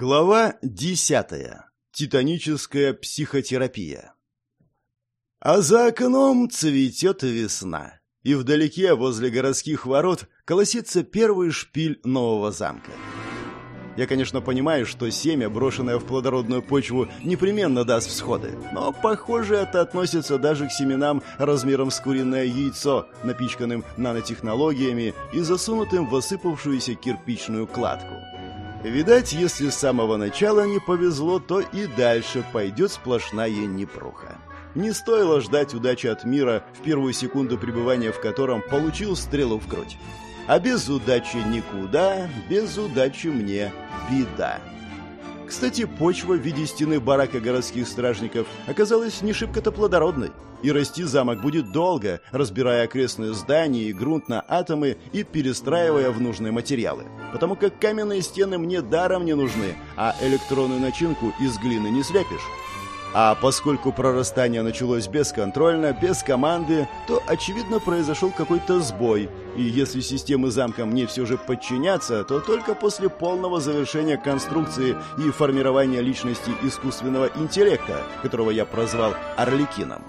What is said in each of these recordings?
Глава десятая. Титаническая психотерапия. А за окном цветет весна, и вдалеке, возле городских ворот, колосится первый шпиль нового замка. Я, конечно, понимаю, что семя, брошенное в плодородную почву, непременно даст всходы, но, похоже, это относится даже к семенам размером с куриное яйцо, напичканным нанотехнологиями и засунутым в осыпавшуюся кирпичную кладку. Видать, если с самого начала не повезло, то и дальше пойдет сплошная непруха. Не стоило ждать удачи от мира в первую секунду пребывания в котором получил стрелу в грудь. А без удачи никуда, без удачи мне беда. Кстати, почва в виде стены барака городских стражников оказалась не шибко-то плодородной, и расти замок будет долго, разбирая окрестные здания и грунт на атомы и перестраивая в нужные материалы. Потому как каменные стены мне даром не нужны, а электронную начинку из глины не слепишь. А поскольку прорастание началось бесконтрольно, без команды, то, очевидно, произошел какой-то сбой. И если системы замка мне все же подчинятся, то только после полного завершения конструкции и формирования личности искусственного интеллекта, которого я прозвал Орликином.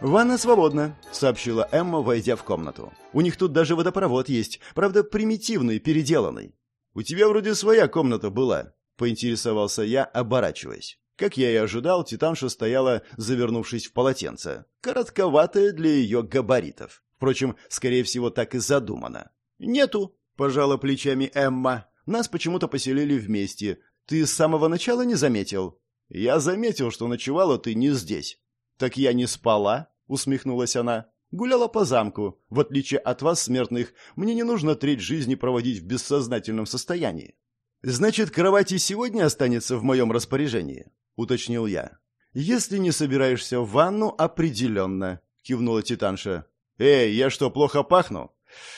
«Ванна свободна», — сообщила Эмма, войдя в комнату. «У них тут даже водопровод есть, правда, примитивный, переделанный». «У тебя вроде своя комната была», — поинтересовался я, оборачиваясь. Как я и ожидал, Титанша стояла, завернувшись в полотенце. Коротковатая для ее габаритов. Впрочем, скорее всего, так и задумано. «Нету», — пожала плечами Эмма. «Нас почему-то поселили вместе. Ты с самого начала не заметил?» «Я заметил, что ночевала ты не здесь». «Так я не спала», — усмехнулась она. «Гуляла по замку. В отличие от вас, смертных, мне не нужно треть жизни проводить в бессознательном состоянии». «Значит, кровать и сегодня останется в моем распоряжении?» Уточнил я. «Если не собираешься в ванну, определенно», — кивнула Титанша. «Эй, я что, плохо пахну?»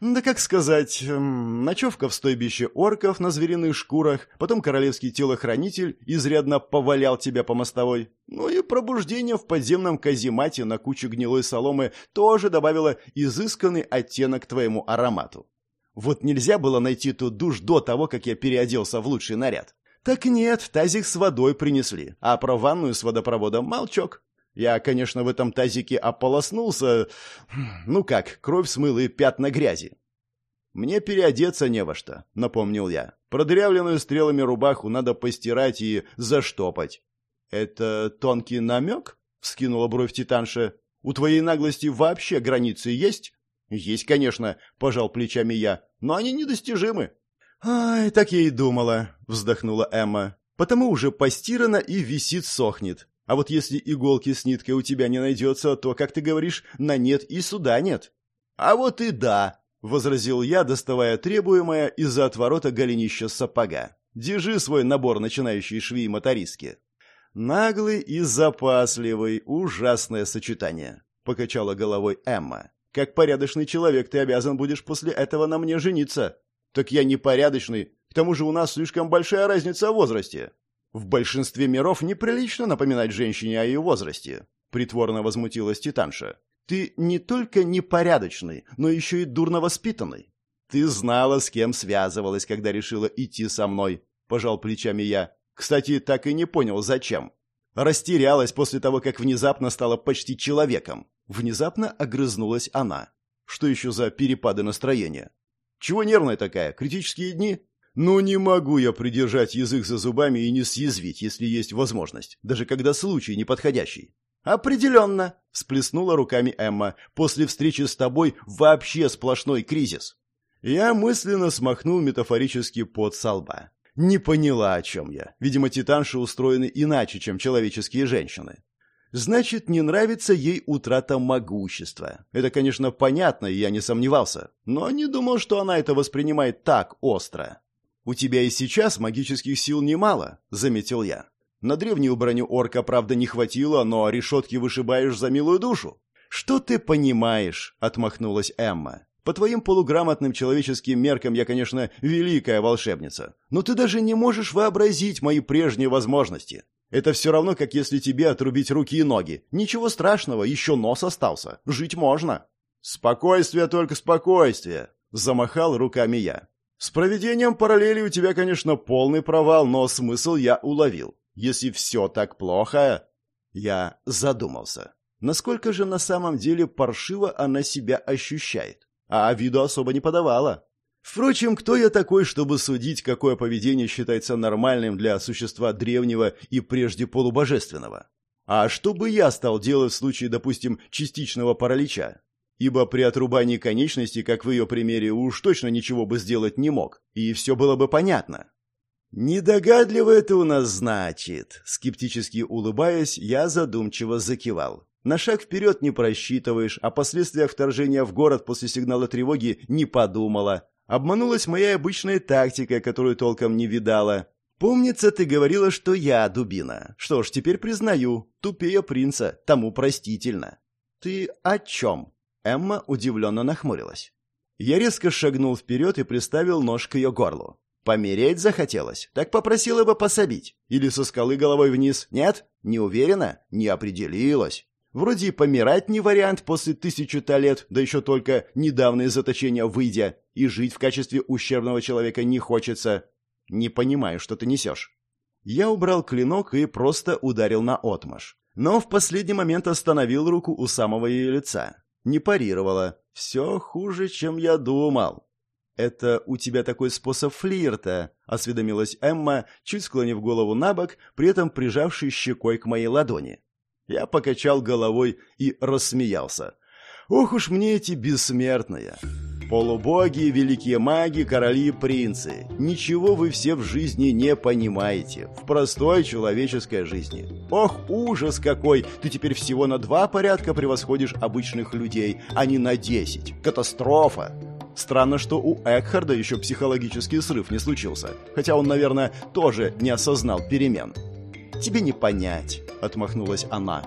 «Да как сказать, эм, ночевка в стойбище орков на звериных шкурах, потом королевский телохранитель изрядно повалял тебя по мостовой, ну и пробуждение в подземном каземате на куче гнилой соломы тоже добавило изысканный оттенок твоему аромату. Вот нельзя было найти тут душ до того, как я переоделся в лучший наряд. Так нет, тазик с водой принесли, а про ванную с водопроводом молчок. Я, конечно, в этом тазике ополоснулся. Ну как, кровь смыл и пятна грязи. «Мне переодеться не во что», — напомнил я. «Продырявленную стрелами рубаху надо постирать и заштопать». «Это тонкий намек?» — вскинула бровь Титанша. «У твоей наглости вообще границы есть?» «Есть, конечно», — пожал плечами я, — «но они недостижимы». «Ай, так я и думала», — вздохнула Эмма. «Потому уже постирано и висит сохнет. А вот если иголки с ниткой у тебя не найдется, то, как ты говоришь, на нет и суда нет». «А вот и да», — возразил я, доставая требуемое из-за отворота голенища сапога. «Держи свой набор начинающей швеи мотористки». «Наглый и запасливый, ужасное сочетание», — покачала головой Эмма. «Как порядочный человек ты обязан будешь после этого на мне жениться». Так я непорядочный. К тому же у нас слишком большая разница в возрасте. В большинстве миров неприлично напоминать женщине о ее возрасте. Притворно возмутилась Титанша. Ты не только непорядочный, но еще и дурно воспитанный. Ты знала, с кем связывалась, когда решила идти со мной, пожал плечами я. Кстати, так и не понял, зачем. Растерялась после того, как внезапно стала почти человеком. Внезапно огрызнулась она. Что еще за перепады настроения? Чего нервная такая? Критические дни? Ну, не могу я придержать язык за зубами и не съязвить, если есть возможность, даже когда случай неподходящий. «Определенно!» – всплеснула руками Эмма. «После встречи с тобой вообще сплошной кризис!» Я мысленно смахнул метафорический пот со лба. Не поняла, о чем я. Видимо, титанши устроены иначе, чем человеческие женщины. Значит, не нравится ей утрата могущества. Это, конечно, понятно, и я не сомневался. Но не думал, что она это воспринимает так остро. «У тебя и сейчас магических сил немало», — заметил я. «На древнюю броню орка, правда, не хватило, но решетки вышибаешь за милую душу». «Что ты понимаешь?» — отмахнулась Эмма. «По твоим полуграмотным человеческим меркам я, конечно, великая волшебница, но ты даже не можешь вообразить мои прежние возможности. Это все равно, как если тебе отрубить руки и ноги. Ничего страшного, еще нос остался. Жить можно. Спокойствие, только спокойствие. Замахал руками я. С проведением параллели у тебя, конечно, полный провал, но смысл я уловил. Если все так плохо... Я задумался. Насколько же на самом деле паршиво она себя ощущает? А виду особо не подавала. Впрочем, кто я такой, чтобы судить, какое поведение считается нормальным для существа древнего и прежде полубожественного? А что бы я стал делать в случае, допустим, частичного паралича? Ибо при отрубании конечности, как в ее примере, уж точно ничего бы сделать не мог, и все было бы понятно. «Недогадливо это у нас значит», — скептически улыбаясь, я задумчиво закивал. «На шаг вперед не просчитываешь, о последствиях вторжения в город после сигнала тревоги не подумала. Обманулась моя обычная тактика, которую толком не видала. Помнится, ты говорила, что я дубина. Что ж, теперь признаю, тупее принца, тому простительно». «Ты о чем?» Эмма удивленно нахмурилась. Я резко шагнул вперед и приставил нож к ее горлу. Помереть захотелось, так попросила бы пособить. Или со скалы головой вниз. Нет? Не уверена? Не определилась. Вроде и помирать не вариант после тысячи-то лет, да еще только недавно из заточения выйдя, и жить в качестве ущербного человека не хочется. Не понимаю, что ты несешь. Я убрал клинок и просто ударил на отмаш. Но в последний момент остановил руку у самого ее лица. Не парировала. Все хуже, чем я думал. «Это у тебя такой способ флирта», — осведомилась Эмма, чуть склонив голову на бок, при этом прижавшись щекой к моей ладони. Я покачал головой и рассмеялся. «Ох уж мне эти бессмертные! Полубоги, великие маги, короли и принцы. Ничего вы все в жизни не понимаете. В простой человеческой жизни. Ох, ужас какой! Ты теперь всего на два порядка превосходишь обычных людей, а не на десять. Катастрофа!» Странно, что у Экхарда еще психологический срыв не случился, хотя он, наверное, тоже не осознал перемен. «Тебе не понять», — отмахнулась она.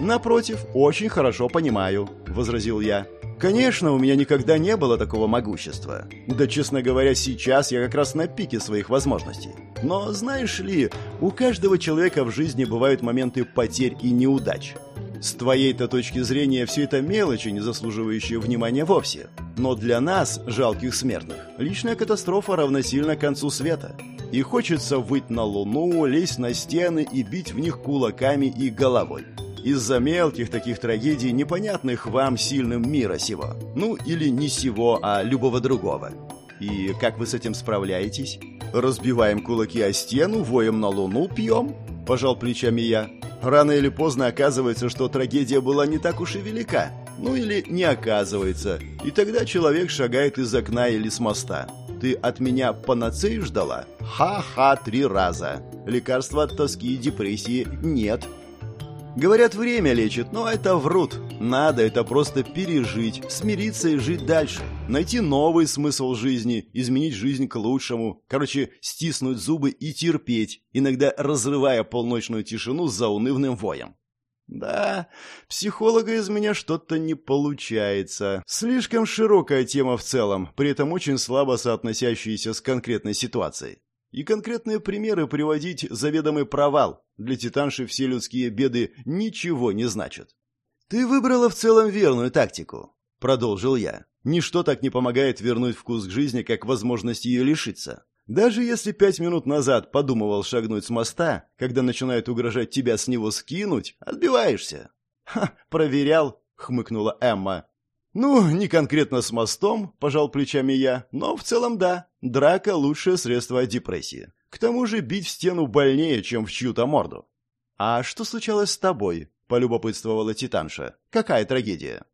«Напротив, очень хорошо понимаю», — возразил я. «Конечно, у меня никогда не было такого могущества. Да, честно говоря, сейчас я как раз на пике своих возможностей. Но, знаешь ли, у каждого человека в жизни бывают моменты потерь и неудач. С твоей-то точки зрения все это мелочи, не заслуживающие внимания вовсе. Но для нас, жалких смертных, личная катастрофа равносильна концу света. И хочется выйти на луну, лезть на стены и бить в них кулаками и головой. Из-за мелких таких трагедий, непонятных вам сильным мира сего. Ну, или не сего, а любого другого. И как вы с этим справляетесь? Разбиваем кулаки о стену, воем на луну, пьем? Пожал плечами я. Рано или поздно оказывается, что трагедия была не так уж и велика. Ну или не оказывается. И тогда человек шагает из окна или с моста. Ты от меня панацею ждала? Ха-ха, три раза. Лекарства от тоски и депрессии нет. Говорят, время лечит, но это врут. Надо это просто пережить, смириться и жить дальше. Найти новый смысл жизни, изменить жизнь к лучшему. Короче, стиснуть зубы и терпеть, иногда разрывая полночную тишину за унывным воем. Да, психолога из меня что-то не получается. Слишком широкая тема в целом, при этом очень слабо соотносящаяся с конкретной ситуацией. И конкретные примеры приводить заведомый провал. Для титанши все людские беды ничего не значат. «Ты выбрала в целом верную тактику», — продолжил я. «Ничто так не помогает вернуть вкус к жизни, как возможность ее лишиться. Даже если пять минут назад подумывал шагнуть с моста, когда начинают угрожать тебя с него скинуть, отбиваешься». «Ха, проверял», — хмыкнула Эмма. «Ну, не конкретно с мостом», – пожал плечами я, – «но в целом да. Драка – лучшее средство от депрессии. К тому же бить в стену больнее, чем в чью-то морду». «А что случалось с тобой?» – полюбопытствовала Титанша. «Какая трагедия?»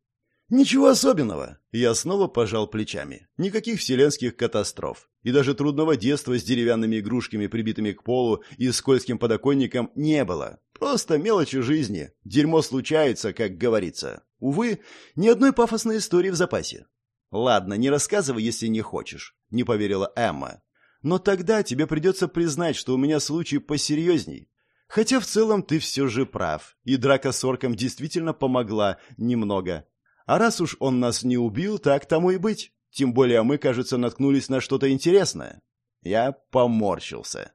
«Ничего особенного». Я снова пожал плечами. Никаких вселенских катастроф. И даже трудного детства с деревянными игрушками, прибитыми к полу и скользким подоконником, не было. Просто мелочи жизни. Дерьмо случается, как говорится. Увы, ни одной пафосной истории в запасе. «Ладно, не рассказывай, если не хочешь», — не поверила Эмма. «Но тогда тебе придется признать, что у меня случай посерьезней. Хотя в целом ты все же прав, и драка с орком действительно помогла немного. А раз уж он нас не убил, так тому и быть. Тем более мы, кажется, наткнулись на что-то интересное. Я поморщился.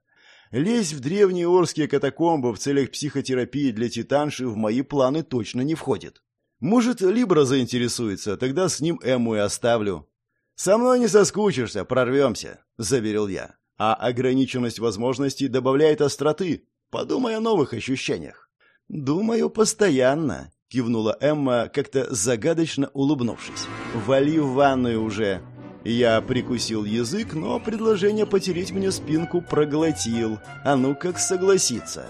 Лезть в древние орские катакомбы в целях психотерапии для титанши в мои планы точно не входит. Может, Либра заинтересуется, тогда с ним Эмму и оставлю. «Со мной не соскучишься, прорвемся», — заверил я. «А ограниченность возможностей добавляет остроты. Подумай о новых ощущениях». «Думаю, постоянно», — кивнула Эмма, как-то загадочно улыбнувшись. «Вали в ванную уже». Я прикусил язык, но предложение потереть мне спинку проглотил. А ну как согласиться.